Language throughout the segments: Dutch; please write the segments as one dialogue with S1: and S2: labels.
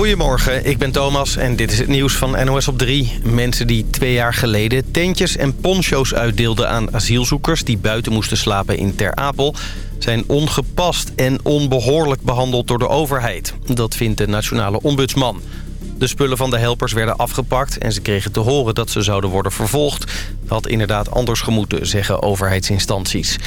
S1: Goedemorgen, ik ben Thomas en dit is het nieuws van NOS op 3. Mensen die twee jaar geleden tentjes en poncho's uitdeelden aan asielzoekers... die buiten moesten slapen in Ter Apel... zijn ongepast en onbehoorlijk behandeld door de overheid. Dat vindt de nationale ombudsman. De spullen van de helpers werden afgepakt en ze kregen te horen dat ze zouden worden vervolgd. Dat had inderdaad anders gemoeten, zeggen overheidsinstanties.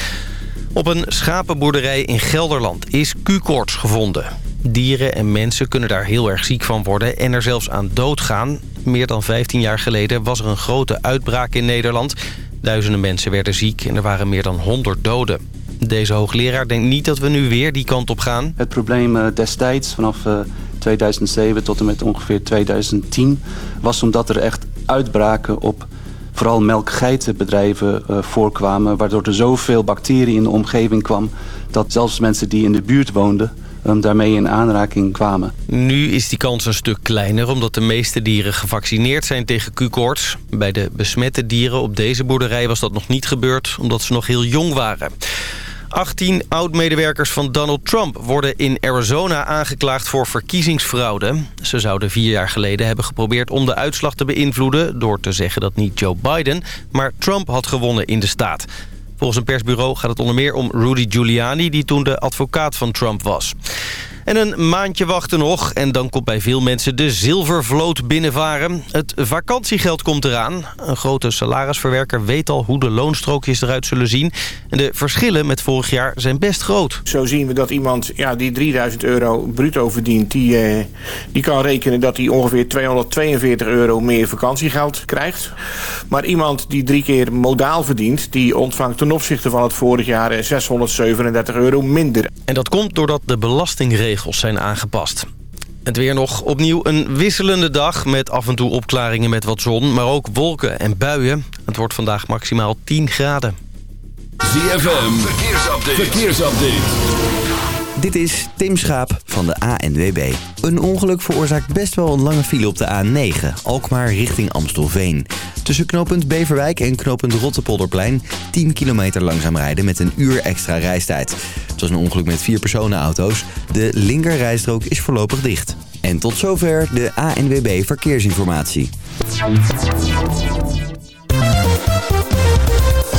S1: Op een schapenboerderij in Gelderland is Q-koorts gevonden. Dieren en mensen kunnen daar heel erg ziek van worden en er zelfs aan doodgaan. Meer dan 15 jaar geleden was er een grote uitbraak in Nederland. Duizenden mensen werden ziek en er waren meer dan 100 doden. Deze hoogleraar denkt niet dat we nu weer die kant op gaan.
S2: Het probleem eh, destijds vanaf 2007 eh, tot en met ongeveer 2010... was omdat er echt uitbraken op vooral melkgeitenbedrijven uh, voorkwamen... waardoor er zoveel bacteriën in de omgeving kwam... dat zelfs mensen die in de buurt woonden um, daarmee in aanraking kwamen.
S1: Nu is die kans een stuk kleiner omdat de meeste dieren gevaccineerd zijn tegen Q-koorts. Bij de besmette dieren op deze boerderij was dat nog niet gebeurd omdat ze nog heel jong waren. 18 oud-medewerkers van Donald Trump worden in Arizona aangeklaagd voor verkiezingsfraude. Ze zouden vier jaar geleden hebben geprobeerd om de uitslag te beïnvloeden... door te zeggen dat niet Joe Biden, maar Trump had gewonnen in de staat. Volgens een persbureau gaat het onder meer om Rudy Giuliani... die toen de advocaat van Trump was. En een maandje wachten nog en dan komt bij veel mensen de zilvervloot binnenvaren. Het vakantiegeld komt eraan. Een grote salarisverwerker weet al hoe de loonstrookjes eruit zullen zien. En de verschillen met vorig jaar zijn best groot.
S3: Zo zien we dat iemand ja, die 3000 euro bruto verdient... Die, eh, die kan rekenen dat hij ongeveer 242 euro meer vakantiegeld krijgt. Maar iemand die drie keer modaal verdient... die ontvangt ten opzichte van het vorig jaar 637 euro minder.
S1: En dat komt doordat de belastingregels zijn aangepast. Het weer nog opnieuw een wisselende dag met af en toe opklaringen met wat zon... maar ook wolken en buien. Het wordt vandaag maximaal 10 graden.
S4: Verkeersupdate.
S5: Dit is Tim Schaap van de ANWB. Een ongeluk veroorzaakt best wel een lange file op de A9, Alkmaar richting Amstelveen. Tussen knooppunt Beverwijk en knooppunt Rottepolderplein 10 kilometer langzaam rijden met een uur extra reistijd. Het was een ongeluk met vier personenauto's. De linkerrijstrook is voorlopig dicht. En tot zover de ANWB Verkeersinformatie.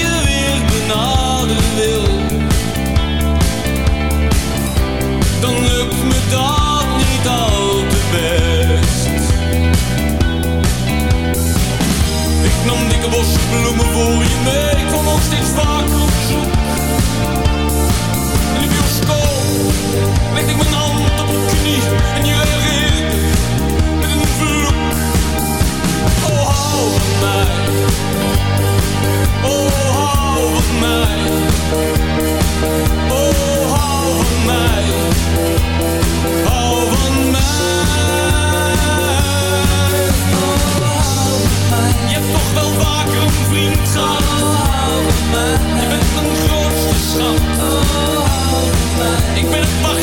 S6: En elke keer als je mij een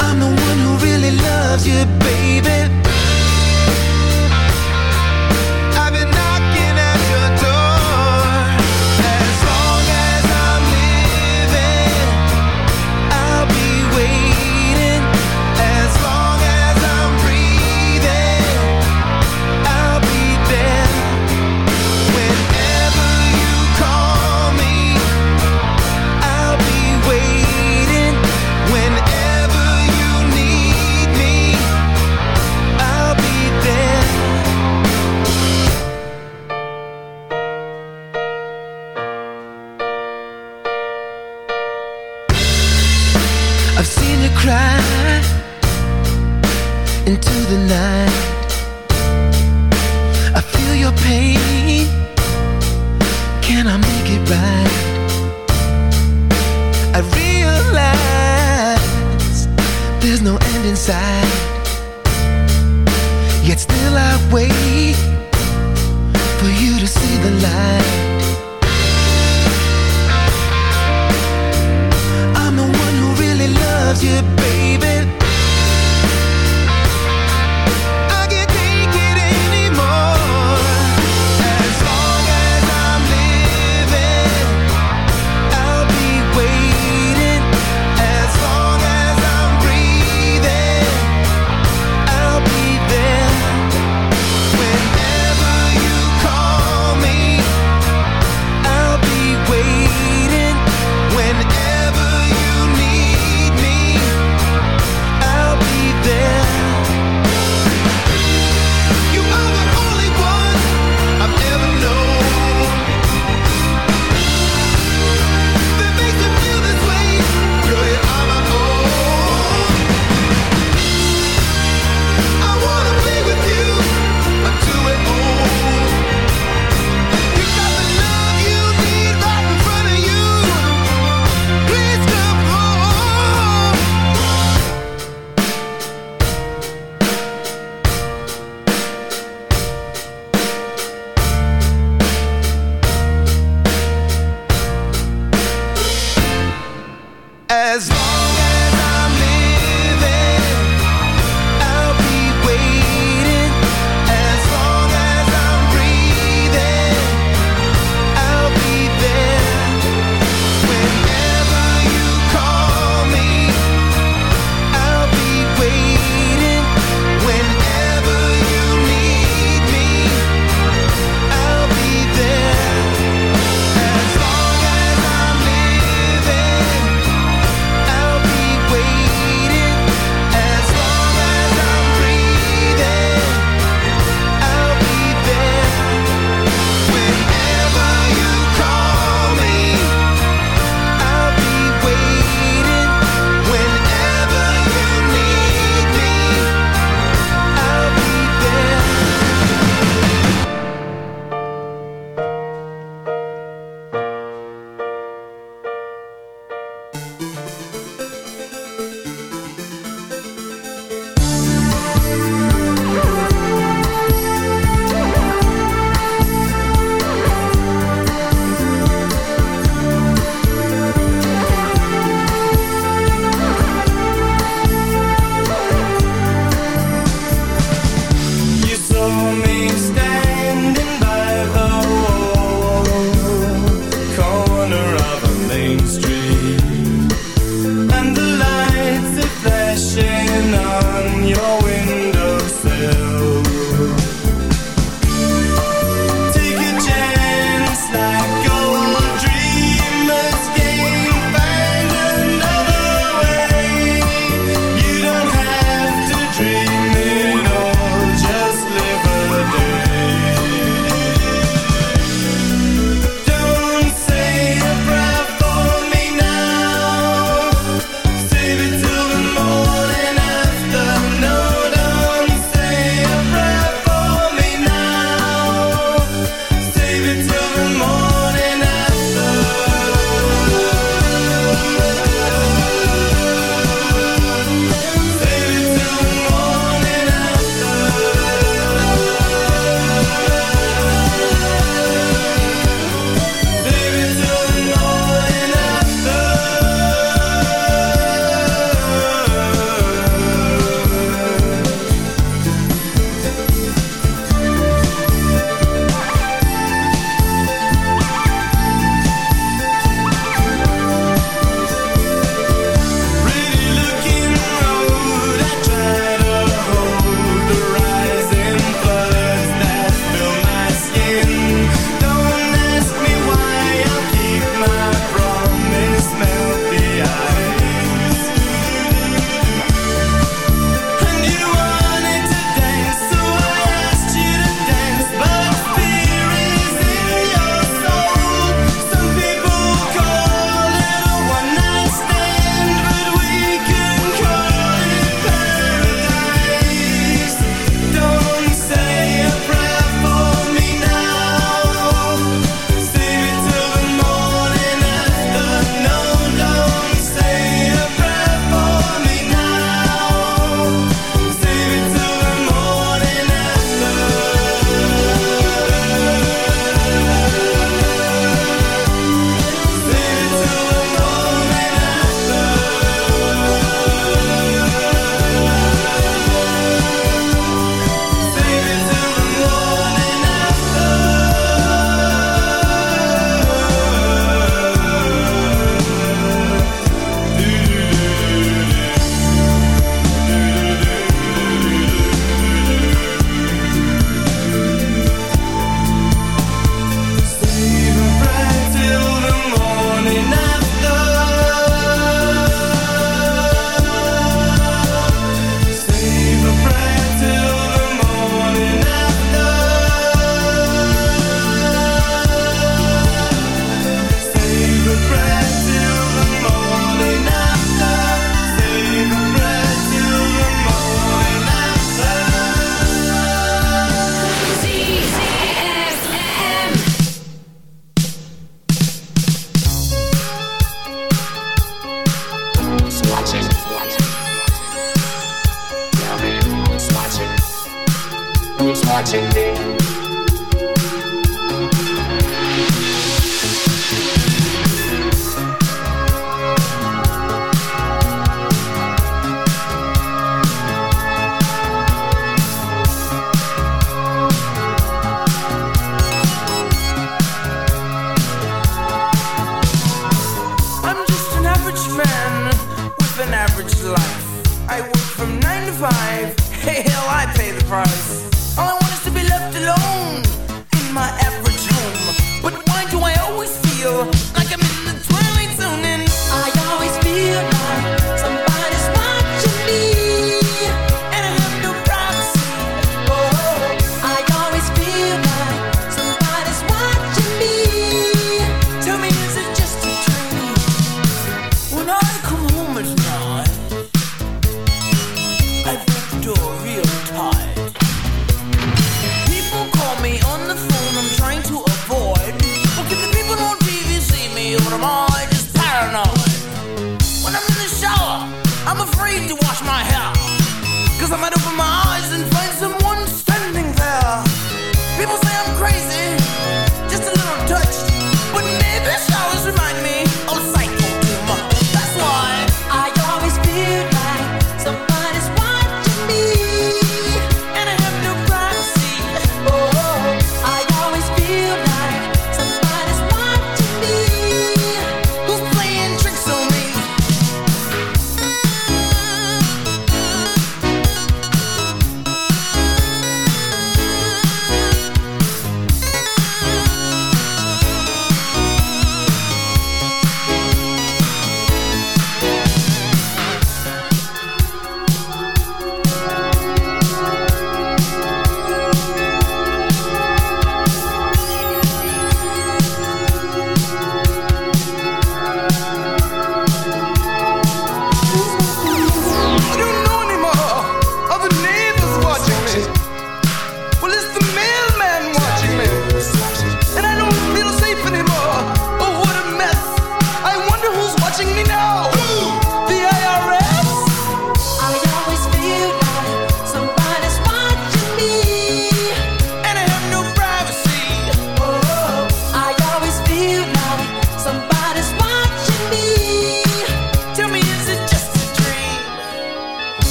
S7: I'm the
S8: one who really loves you,
S9: baby.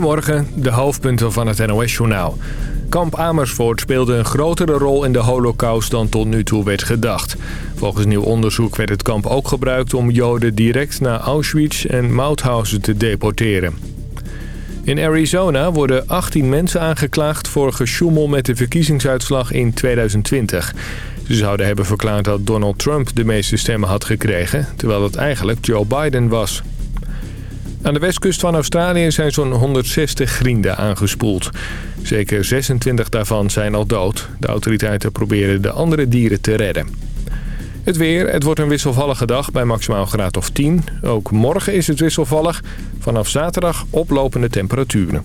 S10: Goedemorgen, de hoofdpunten van het NOS-journaal. Kamp Amersfoort speelde een grotere rol in de holocaust dan tot nu toe werd gedacht. Volgens nieuw onderzoek werd het kamp ook gebruikt om Joden direct naar Auschwitz en Mauthausen te deporteren. In Arizona worden 18 mensen aangeklaagd voor gesjoemel met de verkiezingsuitslag in 2020. Ze zouden hebben verklaard dat Donald Trump de meeste stemmen had gekregen, terwijl het eigenlijk Joe Biden was. Aan de westkust van Australië zijn zo'n 160 grienden aangespoeld. Zeker 26 daarvan zijn al dood. De autoriteiten proberen de andere dieren te redden. Het weer, het wordt een wisselvallige dag bij maximaal graad of 10. Ook morgen is het wisselvallig. Vanaf zaterdag oplopende temperaturen.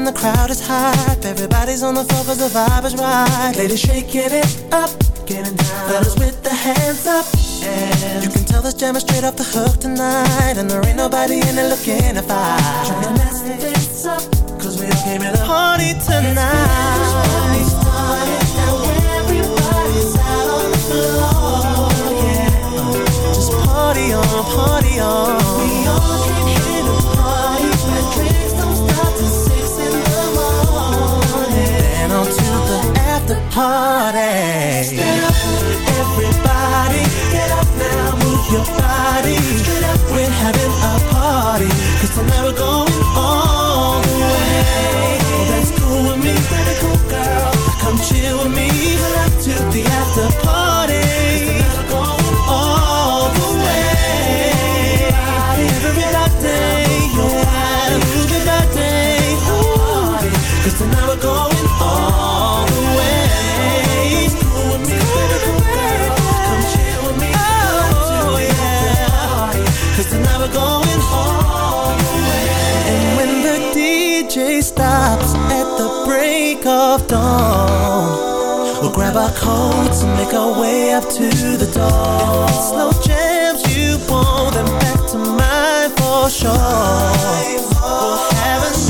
S11: And
S12: the crowd is hype. Everybody's on the floor cause the vibe is right. Ladies shaking it up, getting down. Fellas with the hands up. And you can tell this jam is straight off the hook tonight. And there ain't nobody in it looking to fight. Trying to mess this up, cause we all came here to party tonight. Party on, party on. Party. Stand up, everybody, get up now, move your body. Straight up, we're having a party, cause tonight we're going all the way. Well, that's cool with me, pretty cool girl. Come chill with me, pull up to the after party. Dawn. We'll grab our coats and make our way up to the door. If it's slow jams you want, then back to mine for sure. We'll have an